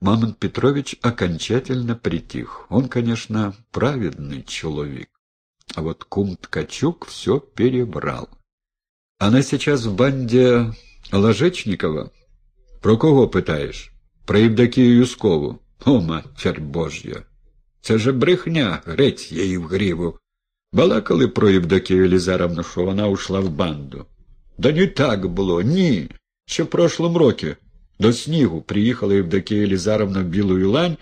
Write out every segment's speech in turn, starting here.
Мамонт Петрович окончательно притих. Он, конечно, праведный человек. А вот кум Ткачук все перебрал. Она сейчас в банде Ложечникова? Про кого питаєш? Про Євдокію Юскову. О, матір Божя! Це же брехня, греть її в гріву. Балакали про Євдокію Елізаровну, що вона ушла в банду. Да не так було, ні. Ще в прошлом році до снігу приїхала Євдокія Елізаровна в Білу Ілань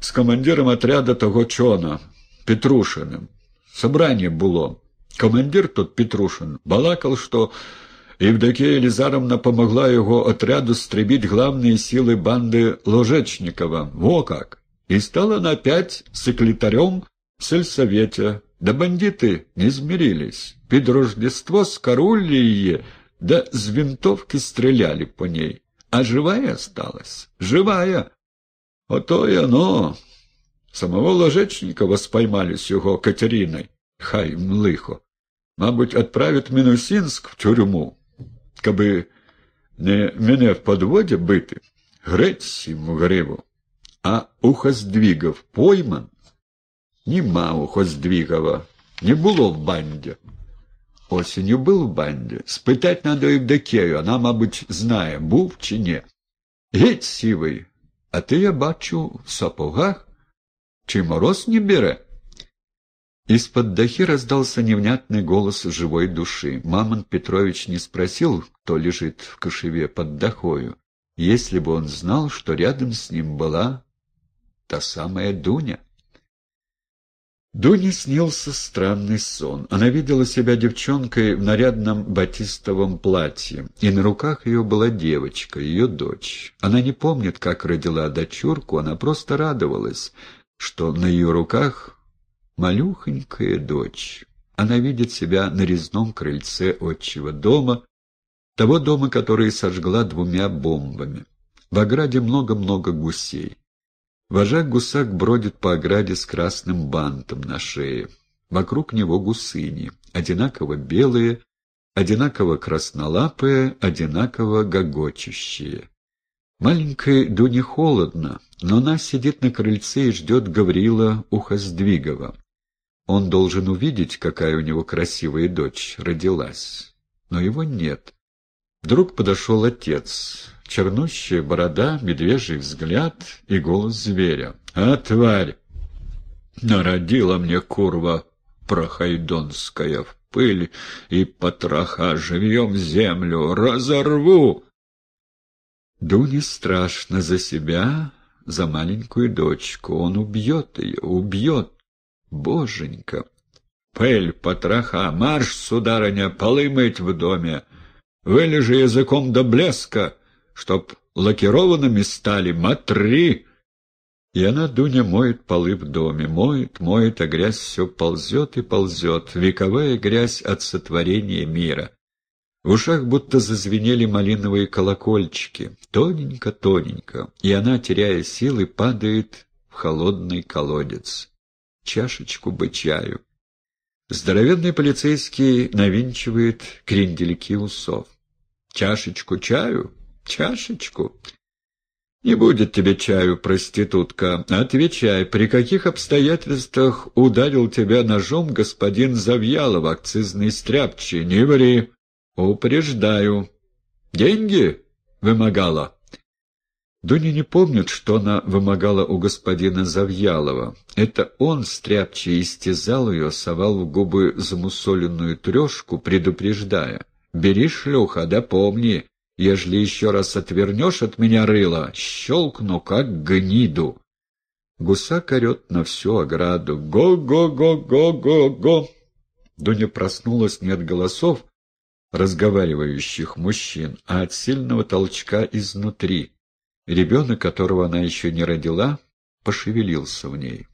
з командиром отряда того чона, Петрушиним. Собрание було. Командир тот Петрушин балакал, что Евдокия Елизаровна помогла его отряду стребить главные силы банды Ложечникова. Во как! И стала она опять секретарем в сельсовете. Да бандиты не змирились. Під Рождество скорулили ее, да с винтовки стреляли по ней. А живая осталась. Живая. Ото и оно. Самого Ложечникова споймали с его Катериной. Хай млихо. Мабуть, відправить Мінусінськ в тюрму, каби не мене в подводі бити, грець йому гриву. А Ухоздвігов пойман? Нема Ухоздвігова, не було в банді. Осінню був в банді. Спитать надо Євдокею, вона, мабуть, знає, був чи ні. Геть сівий, а ти, я бачу, в сапогах. Чи мороз не бере? Из-под дахи раздался невнятный голос живой души. Мамонт Петрович не спросил, кто лежит в кошеве под дахою, если бы он знал, что рядом с ним была та самая Дуня. Дуне снился странный сон. Она видела себя девчонкой в нарядном батистовом платье, и на руках ее была девочка, ее дочь. Она не помнит, как родила дочурку, она просто радовалась, что на ее руках малюхонькая дочь. Она видит себя на резном крыльце отчего дома, того дома, который сожгла двумя бомбами. В ограде много-много гусей. Вожак-гусак бродит по ограде с красным бантом на шее. Вокруг него гусыни, одинаково белые, одинаково краснолапые, одинаково гогочущие. Маленькой Дуне холодно, но она сидит на крыльце и ждет Гаврила Ухоздвигова. Он должен увидеть, какая у него красивая дочь родилась. Но его нет. Вдруг подошел отец. Чернущая борода, медвежий взгляд и голос зверя. «А, тварь! Народила мне курва прохайдонская в пыль и потроха живьем землю разорву!» Дуне страшно за себя, за маленькую дочку. Он убьет ее, убьет. Боженька! Пыль, потроха, марш, сударыня, полы мыть в доме. Вылежи языком до блеска, чтоб лакированными стали, матри. И она, Дуня, моет полы в доме, моет, моет, а грязь все ползет и ползет, вековая грязь от сотворения мира. В ушах будто зазвенели малиновые колокольчики, тоненько-тоненько, и она, теряя силы, падает в холодный колодец чашечку бы чаю. Здоровенный полицейский навинчивает крендельки усов. Чашечку чаю? Чашечку? Не будет тебе чаю, проститутка. Отвечай, при каких обстоятельствах ударил тебя ножом господин Завьялов, акцизный стряпчий? Не ври. Упреждаю. Деньги вымогала? Дуня не помнит, что она вымогала у господина Завьялова. Это он, стряпчий, истязал ее, совал в губы замусоленную трешку, предупреждая. «Бери, шлюха, да помни, ежели еще раз отвернешь от меня рыло, щелкну, как гниду». Гусак орет на всю ограду. «Го-го-го-го-го-го!» Дуня проснулась не от голосов разговаривающих мужчин, а от сильного толчка изнутри. Ребенок, которого она еще не родила, пошевелился в ней.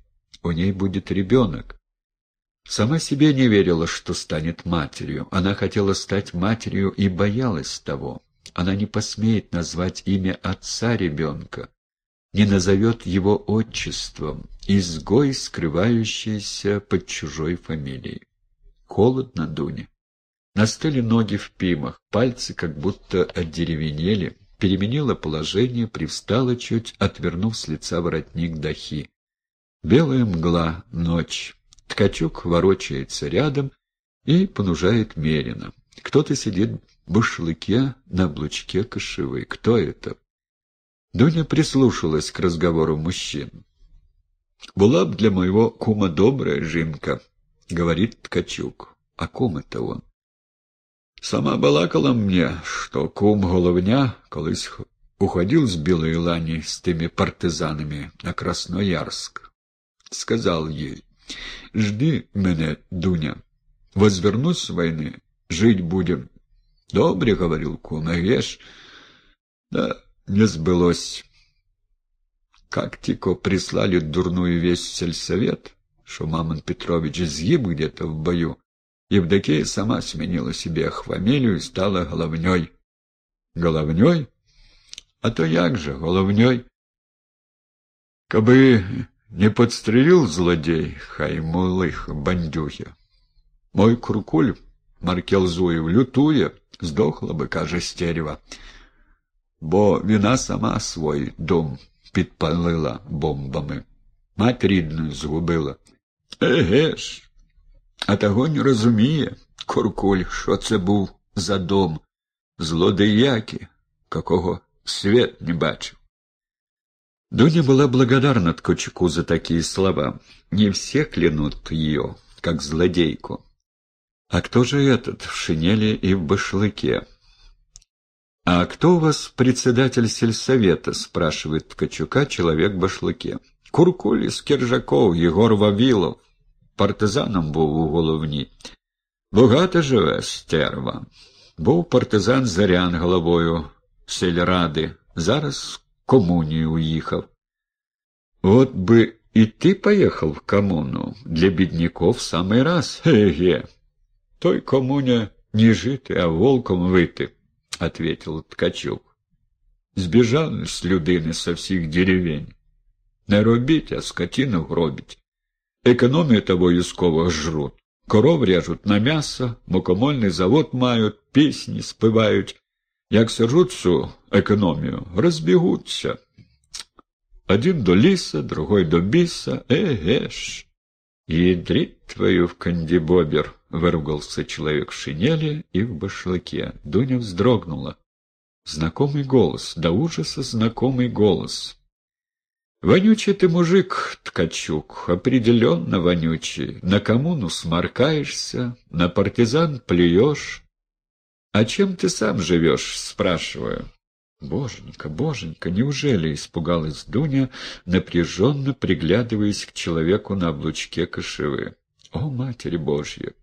У ней будет ребенок. Сама себе не верила, что станет матерью. Она хотела стать матерью и боялась того. Она не посмеет назвать имя отца ребенка, не назовет его отчеством, изгой, скрывающийся под чужой фамилией. Холодно Дуне. Настыли ноги в пимах, пальцы как будто одеревенели, переменила положение, привстала чуть, отвернув с лица воротник дахи. Белая мгла, ночь. Ткачук ворочается рядом и понужает Мерина. Кто-то сидит в башлыке на облучке кошевы. Кто это? Дуня прислушалась к разговору мужчин. «Была б для моего кума добрая жінка», — говорит Ткачук. «А кум это он?» Сама балакала мне, что кум Головня колись уходил с Белой Лани с теми партизанами на Красноярск. Сказал ей, «Жди меня, Дуня, возвернусь с войны, жить будем». «Добре», — говорил кум, — «а вешь?» «Да, не сбылось». Как тико прислали дурную весть сельсовет, что Мамон Петрович сгиб где-то в бою, Евдокия сама сменила себе фамилию и стала головней. Головней? А то як же, головней? Кабы не подстрелил злодей, хай мулых бандюхи. Мой крукуль, Маркел Зуев, лютуя, здохла бы, каже стерева. Бо вина сама свой дом підпалила бомбами. Мать рідну згубила. Еге а того не розуміє, Куркуль, що це був за дом, злодеяки, какого свет не бачив. Дуня была благодарна Ткачуку за такие слова. Не все клянут ее, как злодейку. А кто же этот в шинели и в башлыке? «А кто у вас председатель сельсовета?» — спрашивает Ткачука человек в башлыке. «Куркулис Киржаков, Егор Вавилов партизаном був у головні. Багато живе стерва. Був партизан Зарян головою сельради, зараз в комунію уїхав. От би і ти поїхав в комуну, для бідняков самий раз. Еге. Той комуня не жити, а волком вити, — ответил Ткачук. Збіжали з людини со всіх деревень. Не робіть, а скотину гробіть. Экономию того Юскова жрут. Коров режут на мясо, мукомольный завод мают, песни спевают. Як сожрут всю экономию, разбегутся. Один до лиса, другой до биса. Эге ж! Твою в кандибобер, выругался человек в шинели и в башлыке. Дуня вздрогнула. Знакомый голос, до ужаса знакомый голос. Вонючий ты мужик, Ткачук, определенно вонючий. На коммуну сморкаешься, на партизан плюешь. А чем ты сам живешь, спрашиваю. Боженька, боженька, неужели испугалась Дуня, напряженно приглядываясь к человеку на облучке кошевы? О, Матерь Божья!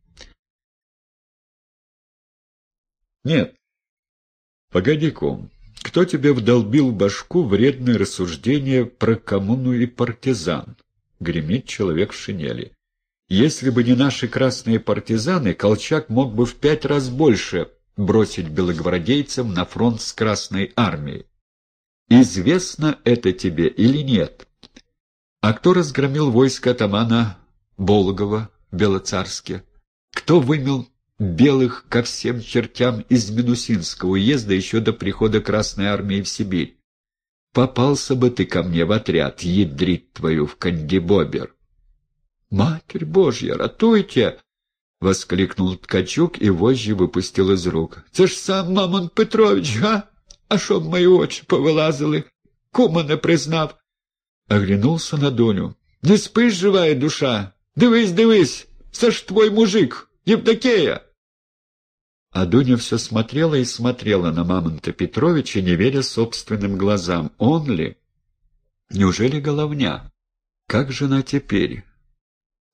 Нет. Погоди, ком. Кто тебе вдолбил в башку вредные рассуждения про коммуну и партизан? Гремит человек в шинели. Если бы не наши красные партизаны, Колчак мог бы в пять раз больше бросить белогвардейцам на фронт с Красной армией. Известно это тебе или нет? А кто разгромил войско атамана Болгова в Белоцарске? Кто вымел белых ко всем чертям из Минусинского уезда еще до прихода Красной Армии в Сибирь. Попался бы ты ко мне в отряд, ядрить твою в Кандибобер. — Матерь Божья, ратуйте! — воскликнул Ткачук и вожжи выпустил из рук. — Це ж сам Мамон Петрович, га? А щоб мої очі повилазили? Кума не признав. Оглянулся на доню. — Не спиш, живая душа? Дивись, дивись, це ж твой мужик, Евдокея! А Дуня все смотрела и смотрела на Мамонта Петровича, не веря собственным глазам. Он ли? Неужели головня? Как же она теперь?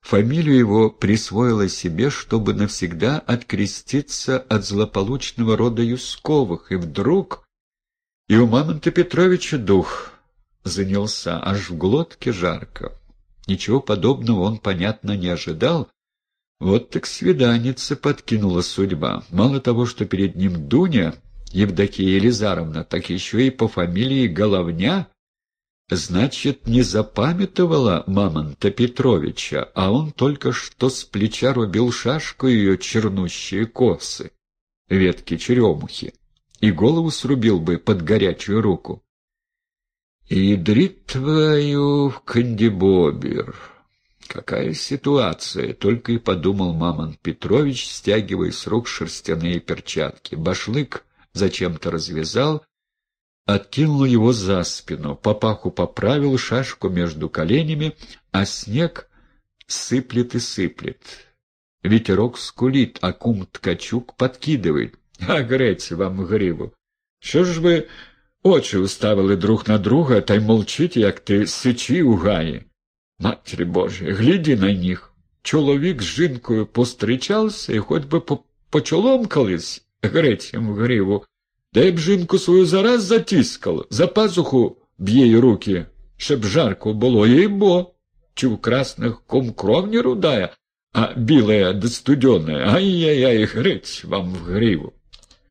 Фамилию его присвоила себе, чтобы навсегда откреститься от злополучного рода Юсковых, и вдруг... И у Мамонта Петровича дух занялся, аж в глотке жарко. Ничего подобного он, понятно, не ожидал, вот так свиданица подкинула судьба. Мало того, что перед ним Дуня, Евдокия Елизаровна, так еще и по фамилии Головня. Значит, не запамятовала Мамонта Петровича, а он только что с плеча рубил шашку ее чернущие косы, ветки черемухи. и голову срубил бы под горячую руку. «Ядрит твою в кандибобер!» Какая ситуация, только и подумал Мамон Петрович, стягивая с рук шерстяные перчатки. Башлык зачем-то развязал, откинул его за спину, папаху поправил шашку между коленями, а снег сыплет и сыплет. Ветерок скулит, а кум Ткачук подкидывает. А грець вам гриву. Що ж ви очі уставили друг на друга та й молчите, як ти сичі у гаї? Матері Боже, гляді на них. Чоловік з жінкою пострічався і хоч би по почоломкались грецям в гриву, Дай б жінку свою зараз затіскал, за пазуху б'є руки, щоб жарко було, їй бо. Чи в красных ком кров не рудая, а белая да ай-яй-яй, грець вам в гриву.